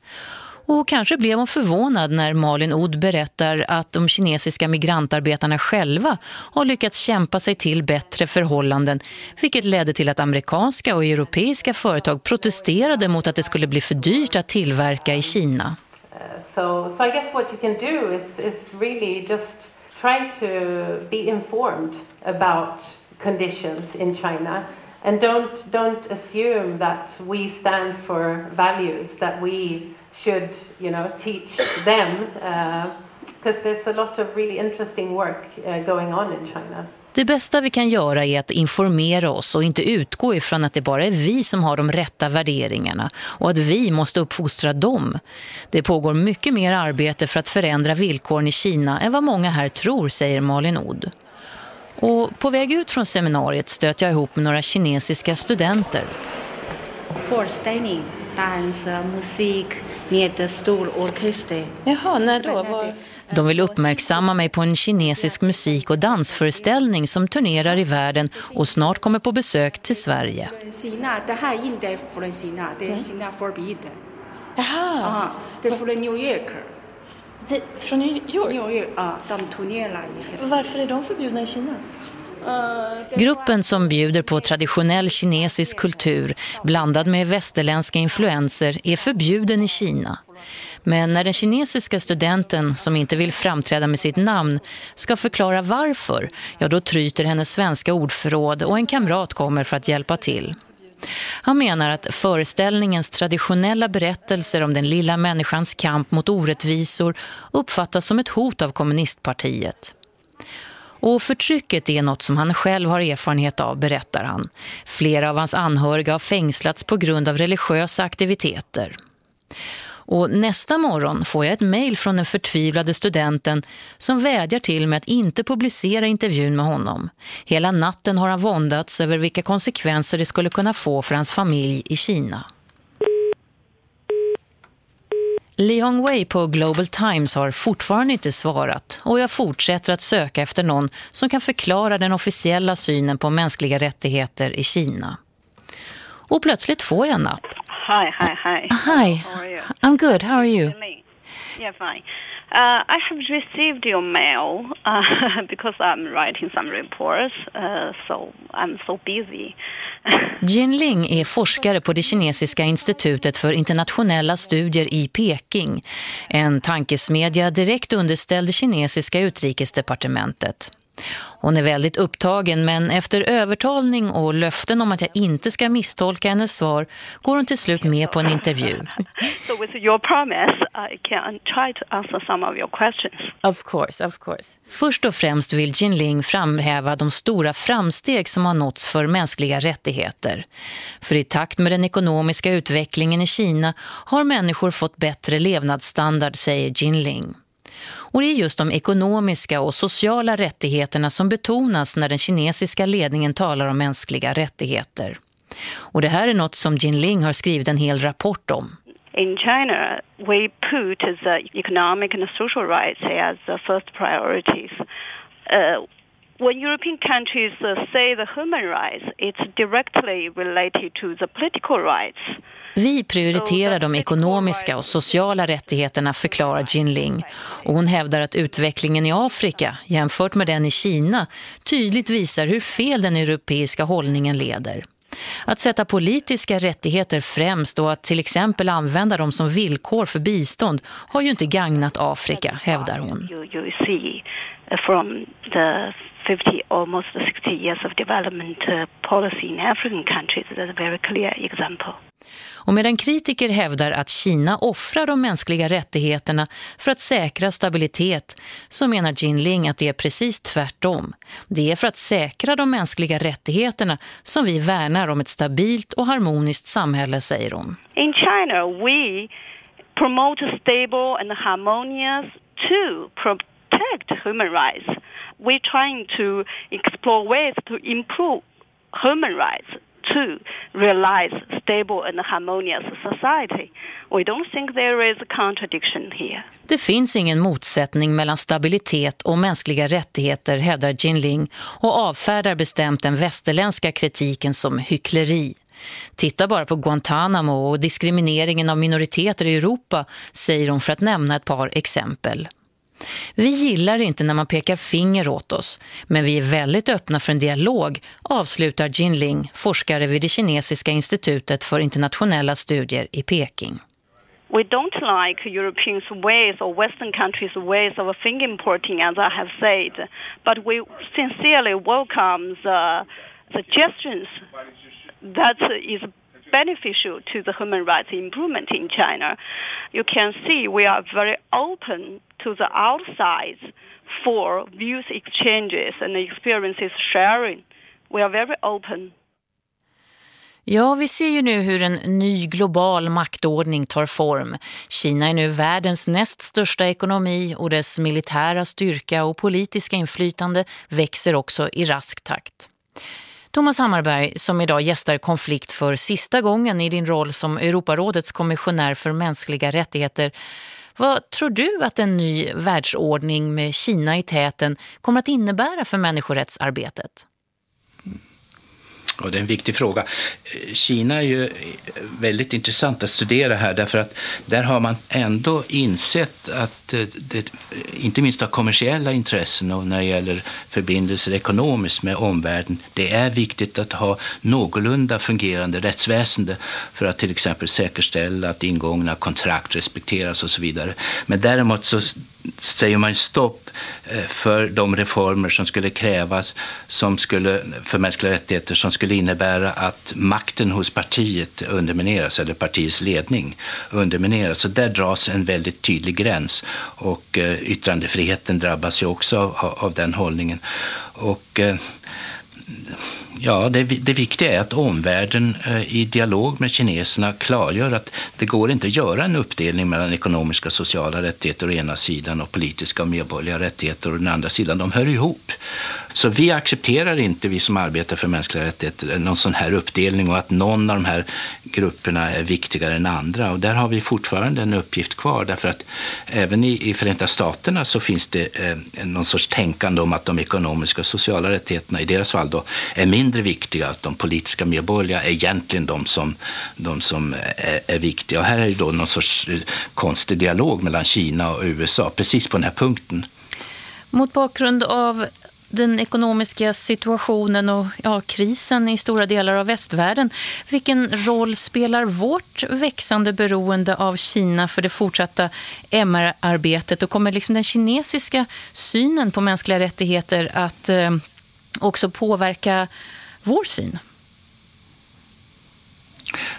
S1: Och kanske blev hon förvånad när Malin Od berättar att de kinesiska migrantarbetarna själva har lyckats kämpa sig till bättre förhållanden vilket ledde till att amerikanska och europeiska företag protesterade mot att det skulle bli för dyrt att tillverka i Kina.
S19: Eh, so, so I guess what you can do is, is really just try to be informed about conditions in China and don't don't assume that we stand for values that we should you know teach them because uh, there's a lot of really interesting work uh, going on in China.
S1: Det bästa vi kan göra är att informera oss och inte utgå ifrån att det bara är vi som har de rätta värderingarna och att vi måste uppfostra dem. Det pågår mycket mer arbete för att förändra villkoren i Kina än vad många här tror, säger Malin Od. Och på väg ut från seminariet stöt jag ihop med några kinesiska studenter.
S20: Föreställning, dans, musik med stor orkester.
S10: Jaha, när då? Var...
S1: De vill uppmärksamma mig på en kinesisk musik- och dansföreställning som turnerar i världen och snart kommer på besök till Sverige.
S20: Kina, det här är inte från Kina, det är Kina förbjudet.
S10: Jaha.
S20: Det är från New York.
S10: Det, från New York?
S20: New York, ja, de turnerar.
S10: Varför är de förbjudna i Kina?
S1: Gruppen som bjuder på traditionell kinesisk kultur blandad med västerländska influenser är förbjuden i Kina. Men när den kinesiska studenten som inte vill framträda med sitt namn ska förklara varför, ja då tryter hennes svenska ordförråd och en kamrat kommer för att hjälpa till. Han menar att föreställningens traditionella berättelser om den lilla människans kamp mot orättvisor uppfattas som ett hot av kommunistpartiet. Och förtrycket är något som han själv har erfarenhet av, berättar han. Flera av hans anhöriga har fängslats på grund av religiösa aktiviteter. Och nästa morgon får jag ett mejl från den förtvivlade studenten som vädjar till mig att inte publicera intervjun med honom. Hela natten har han våndats över vilka konsekvenser det skulle kunna få för hans familj i Kina. Li Hongwei på Global Times har fortfarande inte svarat och jag fortsätter att söka efter någon som kan förklara den officiella synen på mänskliga rättigheter i Kina. Och plötsligt får jag en app.
S21: Hi, hi, hi.
S1: Hi.
S21: How are you?
S1: I'm good. How are you?
S21: Yeah, fine. Uh, I have received your mail uh, because I'm writing some reports, uh, so I'm so busy.
S1: Jin Ling är forskare på det kinesiska institutet för internationella studier i Peking, en tankesmedja direkt underställd det kinesiska utrikesdepartementet. Hon är väldigt upptagen men efter övertalning och löften om att jag inte ska misstolka hennes svar går hon till slut med på en intervju.
S21: so with your promise, I can try to answer some of your questions.
S1: Of course, of course. Först och främst vill Jin Ling framhäva de stora framsteg som har nåtts för mänskliga rättigheter. För i takt med den ekonomiska utvecklingen i Kina har människor fått bättre levnadsstandard, säger Jin Ling. Och det är just de ekonomiska och sociala rättigheterna som betonas när den kinesiska ledningen talar om mänskliga rättigheter. Och det här är något som Jinling har skrivit en hel rapport om.
S21: In China, we put the economic and social rights as the first priorities. Uh, when European countries uh, say the human rights, it's directly related to the political rights.
S1: Vi prioriterar de ekonomiska och sociala rättigheterna, förklarar Jinling. Och hon hävdar att utvecklingen i Afrika, jämfört med den i Kina, tydligt visar hur fel den europeiska hållningen leder. Att sätta politiska rättigheter främst och att till exempel använda dem som villkor för bistånd har ju inte gagnat Afrika, hävdar hon.
S21: You, see from the 50, almost 60 years of development uh, policy in African countries, that's a very clear example.
S1: Och medan kritiker hävdar att Kina offrar de mänskliga rättigheterna för att säkra stabilitet så menar Jinling att det är precis tvärtom. Det är för att säkra de mänskliga rättigheterna som vi värnar om ett stabilt och harmoniskt samhälle, säger hon.
S21: In China, we promote stable and harmonious to protect human rights. We're trying to explore ways to improve human rights to realize stable and harmonious society. We don't think there is a contradiction here.
S1: Det finns ingen motsättning mellan stabilitet och mänskliga rättigheter, hävdar Jinling och avfärdar bestämt den västerländska kritiken som hyckleri. Titta bara på Guantanamo och diskrimineringen av minoriteter i Europa, säger hon för att nämna ett par exempel. Vi gillar inte när man pekar finger åt oss, men vi är väldigt öppna för en dialog, avslutar Jin Ling, forskare vid det kinesiska institutet för internationella studier i Peking.
S21: We don't like Europeans' ways or Western countries' ways of finger importing, as I have said, but we sincerely welcome the suggestions that is beneficial to the human rights improvement in China. You can see we are very open to the outside for views exchanges and experiences sharing. We are very open.
S1: Ja, vi ser ju nu hur en ny global maktordning tar form. Kina är nu världens näst största ekonomi och dess militära styrka och politiska inflytande växer också i rask takt. Thomas Hammarberg som idag gästar konflikt för sista gången i din roll som Europarådets kommissionär för mänskliga rättigheter. Vad tror du att en ny världsordning med Kina i täten kommer att innebära för människorättsarbetet?
S6: Och det är en viktig fråga. Kina är ju väldigt intressant att studera här därför att där har man ändå insett att eh, det, inte minst av kommersiella intressen och när det gäller förbindelser ekonomiskt med omvärlden, det är viktigt att ha någorlunda fungerande rättsväsende för att till exempel säkerställa att ingångna kontrakt respekteras och så vidare. Men däremot så säger man stopp eh, för de reformer som skulle krävas som skulle, för mänskliga rättigheter som skulle innebära att makten hos partiet undermineras eller partiets ledning undermineras. Så där dras en väldigt tydlig gräns och eh, yttrandefriheten drabbas ju också av, av den hållningen. Och eh, Ja, det, det viktiga är att omvärlden eh, i dialog med kineserna klargör att det går inte att göra en uppdelning mellan ekonomiska och sociala rättigheter å ena sidan och politiska och medborgerliga rättigheter å den andra sidan. De hör ihop. Så vi accepterar inte, vi som arbetar för mänskliga rättigheter, någon sån här uppdelning och att någon av de här grupperna är viktigare än andra. Och där har vi fortfarande en uppgift kvar därför att även i, i Förenta Staterna så finns det eh, någon sorts tänkande om att de ekonomiska och sociala rättigheterna i deras fall då är mindre viktiga. Att de politiska medborgerliga är egentligen de som, de som är, är viktiga. Och här är det då någon sorts eh, konstig dialog mellan Kina och USA precis på den här punkten.
S1: Mot bakgrund av den ekonomiska situationen och ja, krisen i stora delar av västvärlden. Vilken roll spelar vårt växande beroende av Kina för det fortsatta MR-arbetet och kommer liksom den kinesiska synen på mänskliga rättigheter att eh, också påverka vår syn?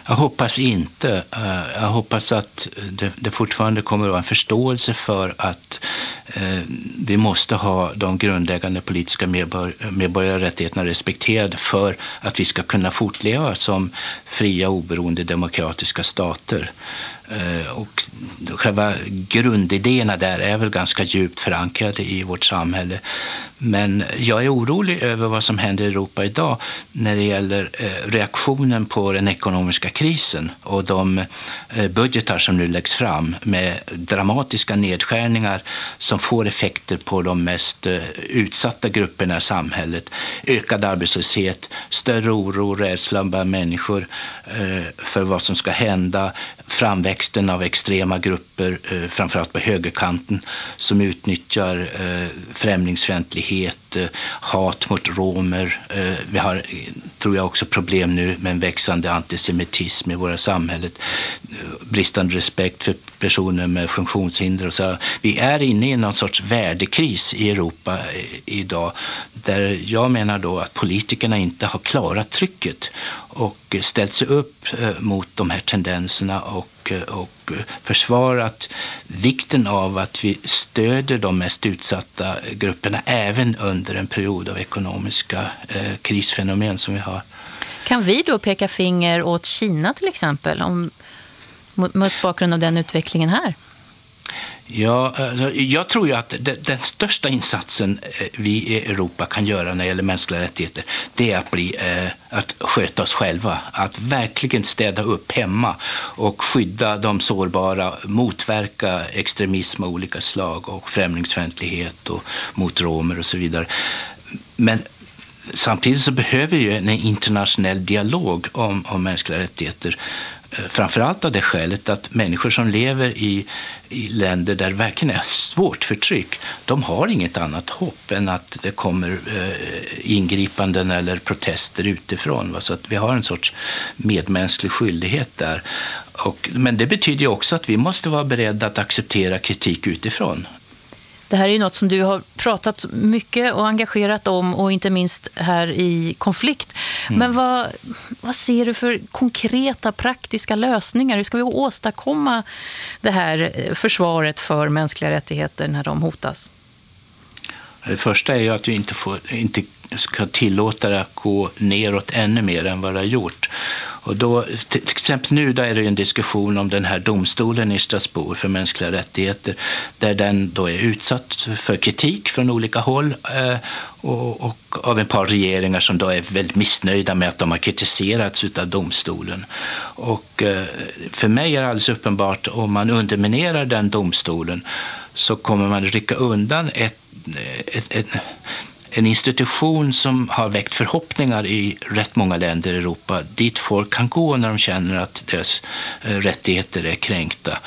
S6: Jag hoppas inte. Eh, jag hoppas att det, det fortfarande kommer att vara en förståelse för att eh, Eh, vi måste ha de grundläggande politiska medbor medborgarrättigheterna respekterade för att vi ska kunna fortleva som fria, oberoende, demokratiska stater. Eh, och själva grundidéerna där är väl ganska djupt förankrade i vårt samhälle. Men jag är orolig över vad som händer i Europa idag när det gäller eh, reaktionen på den ekonomiska krisen och de eh, budgetar som nu läggs fram med dramatiska nedskärningar som får effekter på de mest utsatta grupperna i samhället. Ökad arbetslöshet, större oro, rädsla bland människor för vad som ska hända, framväxten av extrema grupper, eh, framförallt på högerkanten, som utnyttjar eh, främlingsfientlighet, Eh, hat mot romer. Eh, vi har, tror jag, också problem nu med en växande antisemitism i våra samhället. Eh, bristande respekt för personer med funktionshinder och så. Vi är inne i någon sorts värdekris i Europa idag där jag menar då att politikerna inte har klarat trycket och ställt sig upp mot de här tendenserna och, och försvarat vikten av att vi stöder de mest utsatta grupperna även under en period av ekonomiska eh, krisfenomen som vi har.
S1: Kan vi då peka finger åt Kina till exempel om, mot bakgrund av den utvecklingen här?
S6: Ja, alltså, jag tror ju att den största insatsen eh, vi i Europa kan göra när det gäller mänskliga rättigheter det är att, bli, eh, att sköta oss själva. Att verkligen städa upp hemma och skydda de sårbara, motverka extremism av olika slag och främlingsfientlighet och mot romer och så vidare. Men samtidigt så behöver vi en internationell dialog om, om mänskliga rättigheter. Eh, framförallt av det skälet att människor som lever i, i länder där det verkligen är svårt förtryck, de har inget annat hopp än att det kommer eh, ingripanden eller protester utifrån. Va? Så att vi har en sorts medmänsklig skyldighet där. Och, men det betyder ju också att vi måste vara beredda att acceptera kritik utifrån.
S1: Det här är ju något som du har pratat mycket och engagerat om och inte minst här i konflikt. Mm. Men vad, vad ser du för konkreta praktiska lösningar? Hur ska vi åstadkomma det här försvaret för mänskliga rättigheter när de hotas?
S6: Det första är ju att vi inte, får, inte ska tillåta det att gå neråt ännu mer än vad det har gjort. Och då, till exempel nu då är det en diskussion om den här domstolen i Strasbourg för mänskliga rättigheter där den då är utsatt för kritik från olika håll eh, och, och, av ett par regeringar som då är väldigt missnöjda med att de har kritiserats av domstolen. Och eh, för mig är det alldeles uppenbart om man underminerar den domstolen så kommer man rycka undan ett, ett, ett en institution som har väckt förhoppningar i rätt många länder i Europa dit folk kan gå när de känner att deras eh, rättigheter är kränkta.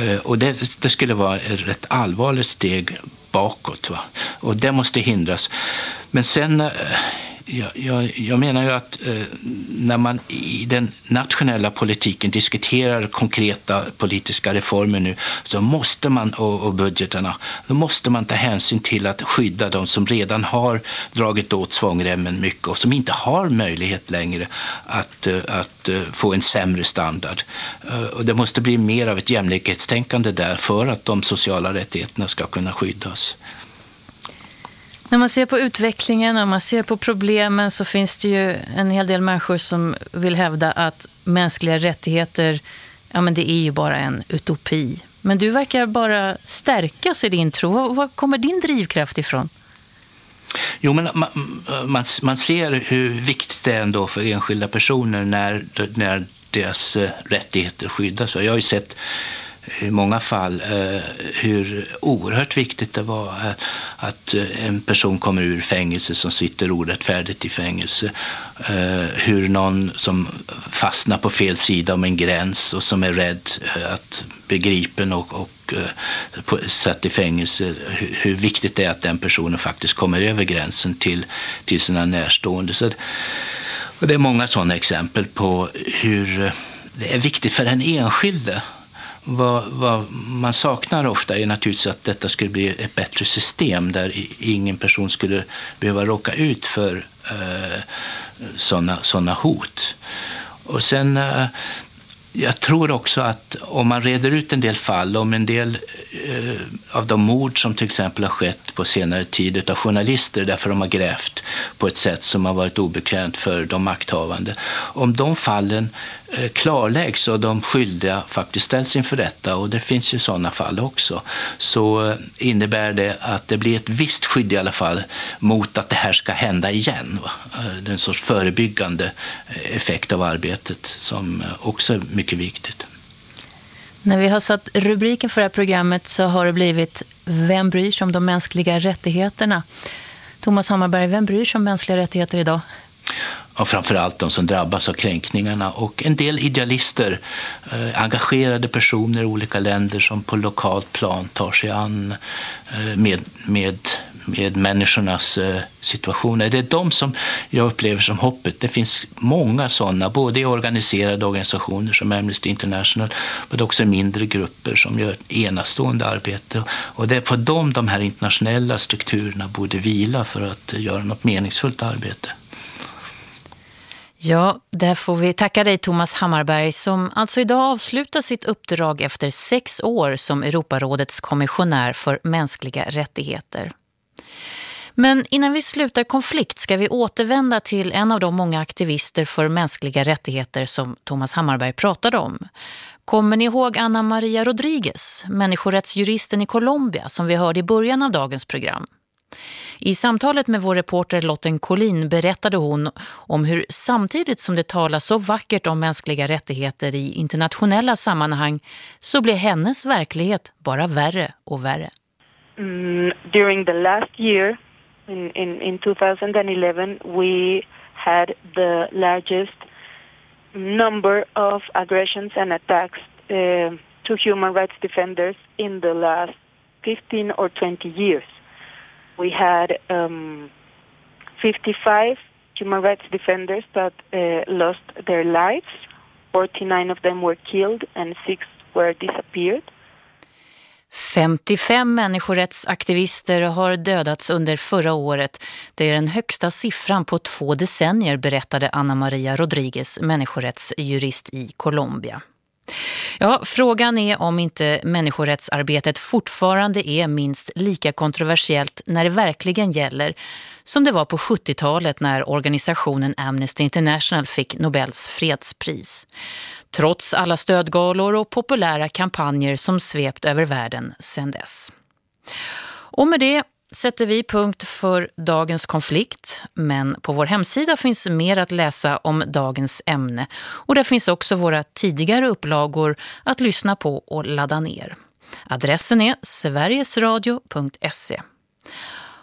S6: Eh, och det, det skulle vara ett rätt allvarligt steg bakåt. Va? Och det måste hindras. Men sen eh, jag, jag, jag, menar ju att eh, när man i den nationella politiken diskuterar konkreta politiska reformer nu så måste man, och, och budgeterna, då måste man ta hänsyn till att skydda de som redan har dragit åt svångremmen mycket och som inte har möjlighet längre att, eh, att eh, få en sämre standard. Eh, och det måste bli mer av ett jämlikhetstänkande där för att de sociala rättigheterna ska kunna skyddas.
S1: När man ser på utvecklingen och man ser på problemen så finns det ju en hel del människor som vill hävda att mänskliga rättigheter, ja men det är ju bara en utopi. Men du verkar bara stärkas i din tro. Var kommer din drivkraft ifrån?
S6: Jo, men man, man, man ser hur viktigt det är ändå för enskilda personer när, när deras eh, rättigheter skyddas. Jag har ju sett i många fall eh, hur oerhört viktigt det var eh, att eh, en person kommer ur fängelse som sitter orättfärdigt i fängelse. Hur någon som fastnar på fel sida om en gräns och som är rädd att begripen och, och satt i fängelse, hur, viktigt det är att den personen faktiskt kommer över gränsen till, till sina närstående. Så, och det är många sådana exempel på hur det är viktigt för den enskilde vad, vad, man saknar ofta är naturligtvis att detta skulle bli ett bättre system där ingen person skulle behöva råka ut för eh, sådana såna hot. Och sen eh, jag tror också att om man reder ut en del fall, om en del eh, av de mord som till exempel har skett på senare tid av journalister därför de har grävt på ett sätt som har varit obekvämt för de makthavande. Om de fallen eh, klarläggs och de skyldiga faktiskt ställs inför detta och det finns ju sådana fall också så eh, innebär det att det blir ett visst skydd i alla fall mot att det här ska hända igen. Va? Eh, det är en sorts förebyggande effekt av arbetet som också är mycket viktigt.
S1: När vi har satt rubriken för det här programmet så har det blivit Vem bryr sig om de mänskliga rättigheterna? Thomas Hammarberg, vem bryr sig om mänskliga rättigheter idag?
S6: och framförallt de som drabbas av kränkningarna och en del idealister, eh, engagerade personer i olika länder som på lokalt plan tar sig an eh, med, med, med människornas eh, situationer. Det är de som jag upplever som hoppet. Det finns många sådana, både i organiserade organisationer som Amnesty International men också mindre grupper som gör enastående arbete. Och det är på dem de här internationella strukturerna borde vila för att göra något meningsfullt arbete.
S1: Ja, där får vi tacka dig Thomas Hammarberg som alltså idag avslutar sitt uppdrag efter sex år som Europarådets kommissionär för mänskliga rättigheter. Men innan vi slutar konflikt ska vi återvända till en av de många aktivister för mänskliga rättigheter som Thomas Hammarberg pratade om. Kommer ni ihåg Anna Maria Rodriguez, människorättsjuristen i Colombia som vi hörde i början av dagens program? I samtalet med vår reporter Lotten Collin berättade hon om hur samtidigt som det talas så vackert om mänskliga rättigheter i internationella sammanhang så blir hennes verklighet bara värre och värre.
S9: Mm, during the last year In, in, in 2011, we had the largest number of aggressions and attacks uh, to human rights defenders in the last 15 or 20 years. We had um, 55 human rights defenders that uh, lost their lives. 49 of them were killed and six were disappeared.
S1: 55 människorättsaktivister har dödats under förra året. Det är den högsta siffran på två decennier, berättade Anna Maria Rodriguez, människorättsjurist i Colombia. Ja, frågan är om inte människorättsarbetet fortfarande är minst lika kontroversiellt när det verkligen gäller som det var på 70-talet när organisationen Amnesty International fick Nobels fredspris. Trots alla stödgalor och populära kampanjer som svept över världen sedan dess. Och med det sätter vi punkt för dagens konflikt. Men på vår hemsida finns mer att läsa om dagens ämne. Och där finns också våra tidigare upplagor att lyssna på och ladda ner. Adressen är sverigesradio.se.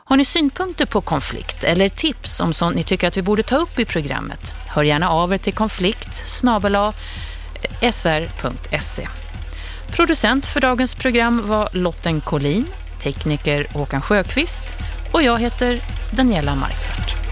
S1: Har ni synpunkter på konflikt eller tips om sånt ni tycker att vi borde ta upp i programmet? Hör gärna av er till konflikt sr.se. Producent för dagens program var Lotten Collin, tekniker Håkan Sjöqvist och jag heter Daniela Markvart.